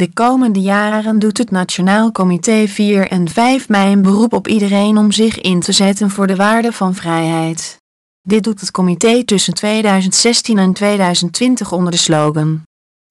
De komende jaren doet het Nationaal Comité 4 en 5 mei een beroep op iedereen om zich in te zetten voor de waarde van vrijheid. Dit doet het comité tussen 2016 en 2020 onder de slogan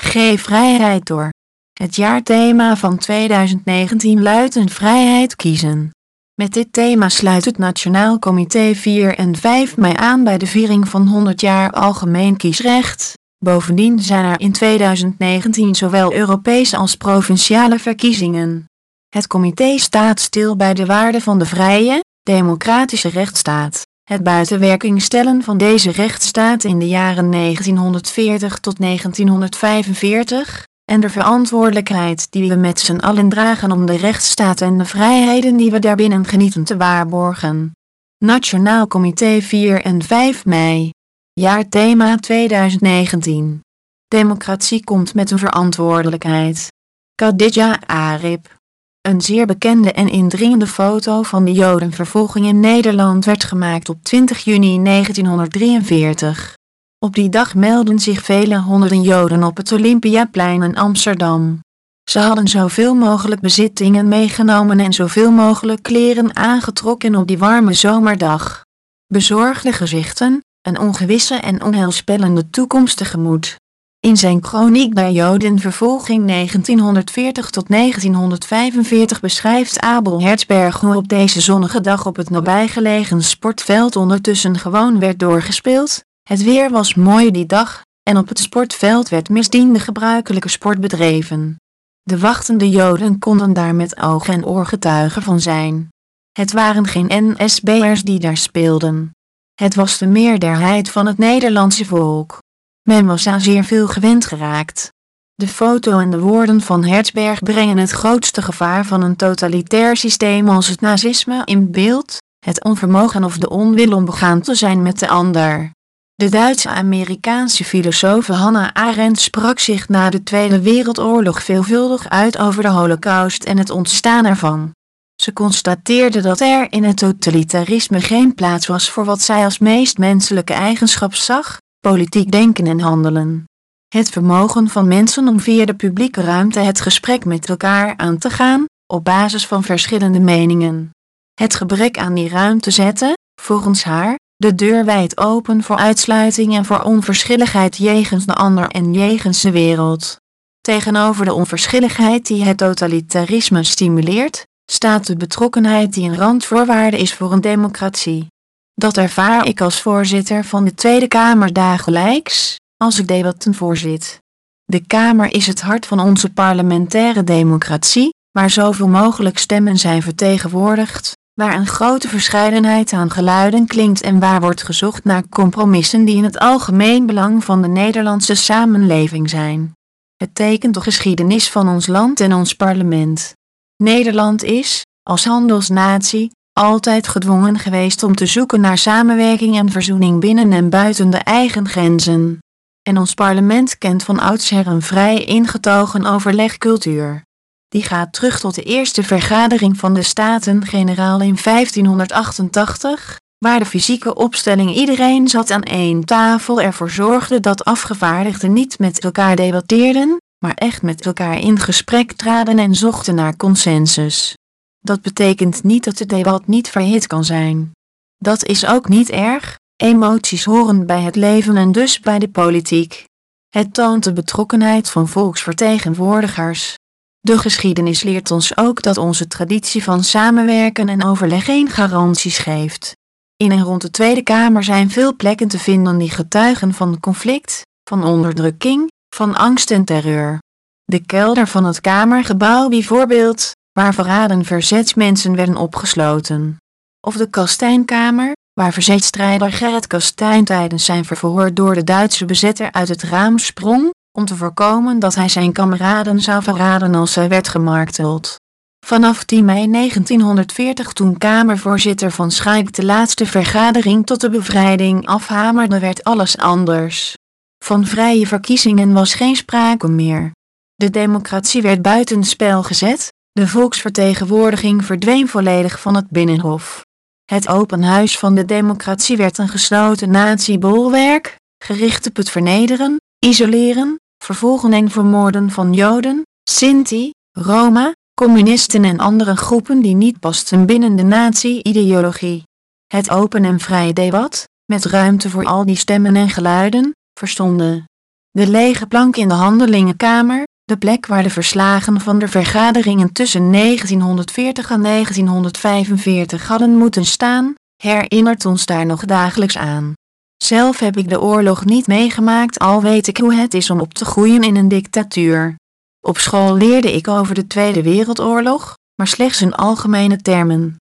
Geef vrijheid door. Het jaarthema van 2019 luidt een vrijheid kiezen. Met dit thema sluit het Nationaal Comité 4 en 5 mei aan bij de viering van 100 jaar algemeen kiesrecht. Bovendien zijn er in 2019 zowel Europese als provinciale verkiezingen. Het comité staat stil bij de waarde van de vrije, democratische rechtsstaat, het buitenwerking stellen van deze rechtsstaat in de jaren 1940 tot 1945, en de verantwoordelijkheid die we met z'n allen dragen om de rechtsstaat en de vrijheden die we daarbinnen genieten te waarborgen. Nationaal Comité 4 en 5 mei. Jaarthema 2019. Democratie komt met een verantwoordelijkheid. Khadija Arib. Een zeer bekende en indringende foto van de Jodenvervolging in Nederland werd gemaakt op 20 juni 1943. Op die dag meldden zich vele honderden Joden op het Olympiaplein in Amsterdam. Ze hadden zoveel mogelijk bezittingen meegenomen en zoveel mogelijk kleren aangetrokken op die warme zomerdag. Bezorgde gezichten, een ongewisse en onheilspellende toekomst tegemoet. In zijn Chroniek der Jodenvervolging 1940 tot 1945 beschrijft Abel Herzberg hoe op deze zonnige dag op het nabijgelegen sportveld ondertussen gewoon werd doorgespeeld, het weer was mooi die dag, en op het sportveld werd misdien de gebruikelijke sport bedreven. De wachtende Joden konden daar met oog en oor getuigen van zijn. Het waren geen NSB'ers die daar speelden. Het was de meerderheid van het Nederlandse volk. Men was aan zeer veel gewend geraakt. De foto en de woorden van Herzberg brengen het grootste gevaar van een totalitair systeem als het nazisme in beeld, het onvermogen of de onwil om begaan te zijn met de ander. De Duitse-Amerikaanse filosoof Hannah Arendt sprak zich na de Tweede Wereldoorlog veelvuldig uit over de Holocaust en het ontstaan ervan. Ze constateerde dat er in het totalitarisme geen plaats was voor wat zij als meest menselijke eigenschap zag, politiek denken en handelen. Het vermogen van mensen om via de publieke ruimte het gesprek met elkaar aan te gaan, op basis van verschillende meningen. Het gebrek aan die ruimte zetten, volgens haar, de deur wijd open voor uitsluiting en voor onverschilligheid jegens de ander en jegens de wereld. Tegenover de onverschilligheid die het totalitarisme stimuleert, staat de betrokkenheid die een randvoorwaarde is voor een democratie. Dat ervaar ik als voorzitter van de Tweede Kamer dagelijks, als ik debatten voorzit. De Kamer is het hart van onze parlementaire democratie, waar zoveel mogelijk stemmen zijn vertegenwoordigd, waar een grote verscheidenheid aan geluiden klinkt en waar wordt gezocht naar compromissen die in het algemeen belang van de Nederlandse samenleving zijn. Het tekent de geschiedenis van ons land en ons parlement. Nederland is, als handelsnatie, altijd gedwongen geweest om te zoeken naar samenwerking en verzoening binnen en buiten de eigen grenzen. En ons parlement kent van oudsher een vrij ingetogen overlegcultuur. Die gaat terug tot de eerste vergadering van de Staten-Generaal in 1588, waar de fysieke opstelling iedereen zat aan één tafel ervoor zorgde dat afgevaardigden niet met elkaar debatteerden, maar echt met elkaar in gesprek traden en zochten naar consensus. Dat betekent niet dat het debat niet verhit kan zijn. Dat is ook niet erg, emoties horen bij het leven en dus bij de politiek. Het toont de betrokkenheid van volksvertegenwoordigers. De geschiedenis leert ons ook dat onze traditie van samenwerken en overleg geen garanties geeft. In en rond de Tweede Kamer zijn veel plekken te vinden die getuigen van conflict, van onderdrukking, van angst en terreur. De kelder van het Kamergebouw bijvoorbeeld, waar verraden verzetsmensen werden opgesloten. Of de Kastijnkamer, waar verzetstrijder Gerrit Kastijn tijdens zijn verhoor door de Duitse bezetter uit het raam sprong, om te voorkomen dat hij zijn kameraden zou verraden als hij werd gemarteld. Vanaf 10 mei 1940 toen Kamervoorzitter van Schaik de laatste vergadering tot de bevrijding afhamerde werd alles anders. Van vrije verkiezingen was geen sprake meer. De democratie werd buitenspel gezet, de volksvertegenwoordiging verdween volledig van het Binnenhof. Het open huis van de democratie werd een gesloten natiebolwerk, gericht op het vernederen, isoleren, vervolgen en vermoorden van Joden, Sinti, Roma, communisten en andere groepen die niet pasten binnen de nazi-ideologie. Het open en vrije debat, met ruimte voor al die stemmen en geluiden, verstonden. De lege plank in de handelingenkamer, de plek waar de verslagen van de vergaderingen tussen 1940 en 1945 hadden moeten staan, herinnert ons daar nog dagelijks aan. Zelf heb ik de oorlog niet meegemaakt al weet ik hoe het is om op te groeien in een dictatuur. Op school leerde ik over de Tweede Wereldoorlog, maar slechts in algemene termen.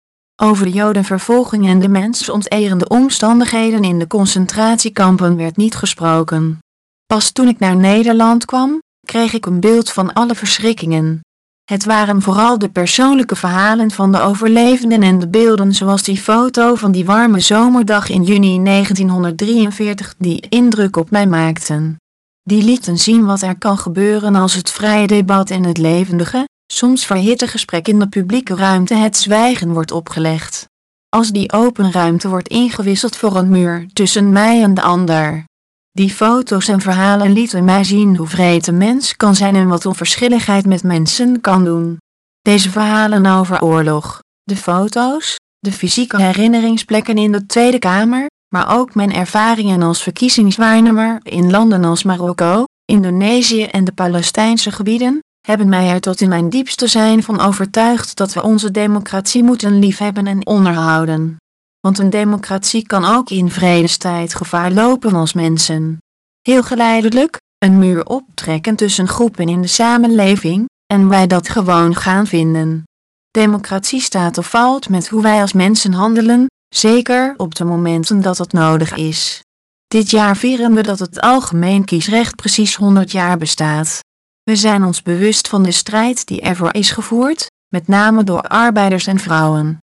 Over de jodenvervolging en de mensonterende omstandigheden in de concentratiekampen werd niet gesproken. Pas toen ik naar Nederland kwam, kreeg ik een beeld van alle verschrikkingen. Het waren vooral de persoonlijke verhalen van de overlevenden en de beelden zoals die foto van die warme zomerdag in juni 1943 die indruk op mij maakten. Die lieten zien wat er kan gebeuren als het vrije debat en het levendige, soms verhitte gesprek in de publieke ruimte het zwijgen wordt opgelegd. Als die open ruimte wordt ingewisseld voor een muur tussen mij en de ander. Die foto's en verhalen lieten mij zien hoe vreed een mens kan zijn en wat onverschilligheid met mensen kan doen. Deze verhalen over oorlog, de foto's, de fysieke herinneringsplekken in de Tweede Kamer, maar ook mijn ervaringen als verkiezingswaarnemer in landen als Marokko, Indonesië en de Palestijnse gebieden, hebben mij er tot in mijn diepste zijn van overtuigd dat we onze democratie moeten liefhebben en onderhouden. Want een democratie kan ook in vredestijd gevaar lopen als mensen. Heel geleidelijk, een muur optrekken tussen groepen in de samenleving, en wij dat gewoon gaan vinden. Democratie staat of valt met hoe wij als mensen handelen, zeker op de momenten dat het nodig is. Dit jaar vieren we dat het algemeen kiesrecht precies 100 jaar bestaat. We zijn ons bewust van de strijd die ervoor is gevoerd, met name door arbeiders en vrouwen.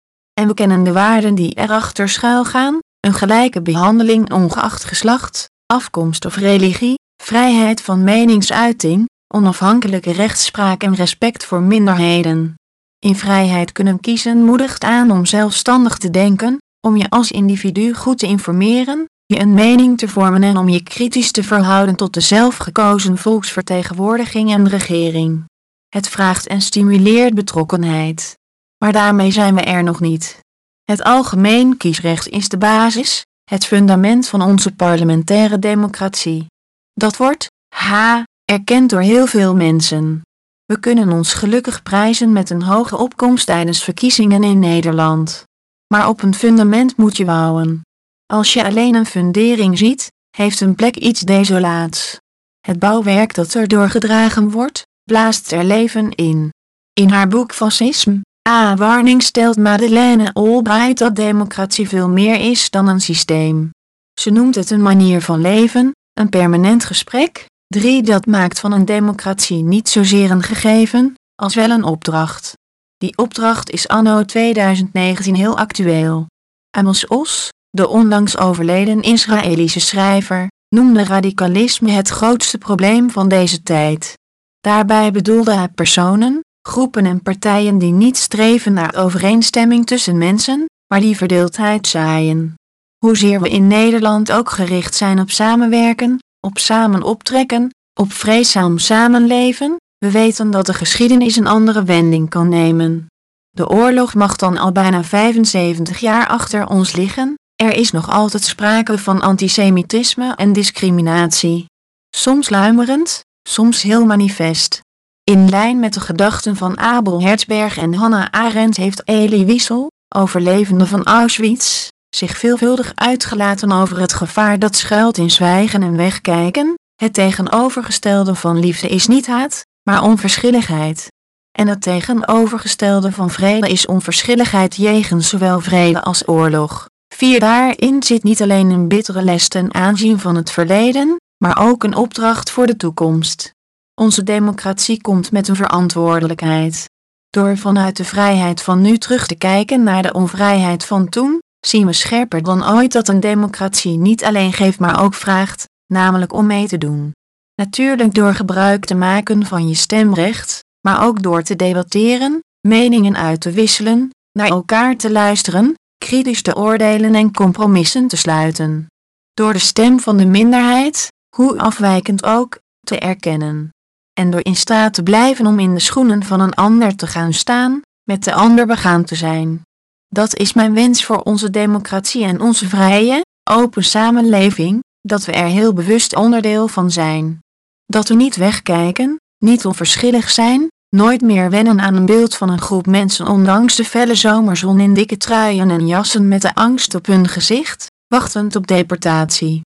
En we kennen de waarden die erachter schuilgaan, een gelijke behandeling ongeacht geslacht, afkomst of religie, vrijheid van meningsuiting, onafhankelijke rechtspraak en respect voor minderheden. In vrijheid kunnen kiezen moedigt aan om zelfstandig te denken, om je als individu goed te informeren, je een mening te vormen en om je kritisch te verhouden tot de zelfgekozen volksvertegenwoordiging en regering. Het vraagt en stimuleert betrokkenheid. Maar daarmee zijn we er nog niet. Het algemeen kiesrecht is de basis, het fundament van onze parlementaire democratie. Dat wordt, ha, erkend door heel veel mensen. We kunnen ons gelukkig prijzen met een hoge opkomst tijdens verkiezingen in Nederland. Maar op een fundament moet je bouwen. Als je alleen een fundering ziet, heeft een plek iets desolaats. Het bouwwerk dat er doorgedragen wordt, blaast er leven in. In haar boek Fascisme, A Warning stelt Madeleine Albright dat democratie veel meer is dan een systeem. Ze noemt het een manier van leven, een permanent gesprek, 3. Dat maakt van een democratie niet zozeer een gegeven, als wel een opdracht. Die opdracht is anno 2019 heel actueel. Amos Os, de onlangs overleden Israëlische schrijver, noemde radicalisme het grootste probleem van deze tijd. Daarbij bedoelde hij personen, groepen en partijen die niet streven naar overeenstemming tussen mensen, maar die verdeeldheid zaaien. Hoezeer we in Nederland ook gericht zijn op samenwerken, op samen optrekken, op vreedzaam samenleven, we weten dat de geschiedenis een andere wending kan nemen. De oorlog mag dan al bijna 75 jaar achter ons liggen, er is nog altijd sprake van antisemitisme en discriminatie. Soms luimerend, soms heel manifest. In lijn met de gedachten van Abel Herzberg en Hannah Arendt heeft Elie Wiesel, overlevende van Auschwitz, zich veelvuldig uitgelaten over het gevaar dat schuilt in zwijgen en wegkijken. Het tegenovergestelde van liefde is niet haat, maar onverschilligheid. En het tegenovergestelde van vrede is onverschilligheid jegens zowel vrede als oorlog. Vier daarin zit niet alleen een bittere les ten aanzien van het verleden, maar ook een opdracht voor de toekomst. Onze democratie komt met een verantwoordelijkheid. Door vanuit de vrijheid van nu terug te kijken naar de onvrijheid van toen, zien we scherper dan ooit dat een democratie niet alleen geeft maar ook vraagt, namelijk om mee te doen. Natuurlijk door gebruik te maken van je stemrecht, maar ook door te debatteren, meningen uit te wisselen, naar elkaar te luisteren, kritisch te oordelen en compromissen te sluiten. Door de stem van de minderheid, hoe afwijkend ook, te erkennen. en door in staat te blijven om in de schoenen van een ander te gaan staan, met de ander begaan te zijn. Dat is mijn wens voor onze democratie en onze vrije, open samenleving, dat we er heel bewust onderdeel van zijn. Dat we niet wegkijken, niet onverschillig zijn, nooit meer wennen aan een beeld van een groep mensen ondanks de felle zomerzon in dikke truien en jassen met de angst op hun gezicht, wachtend op deportatie.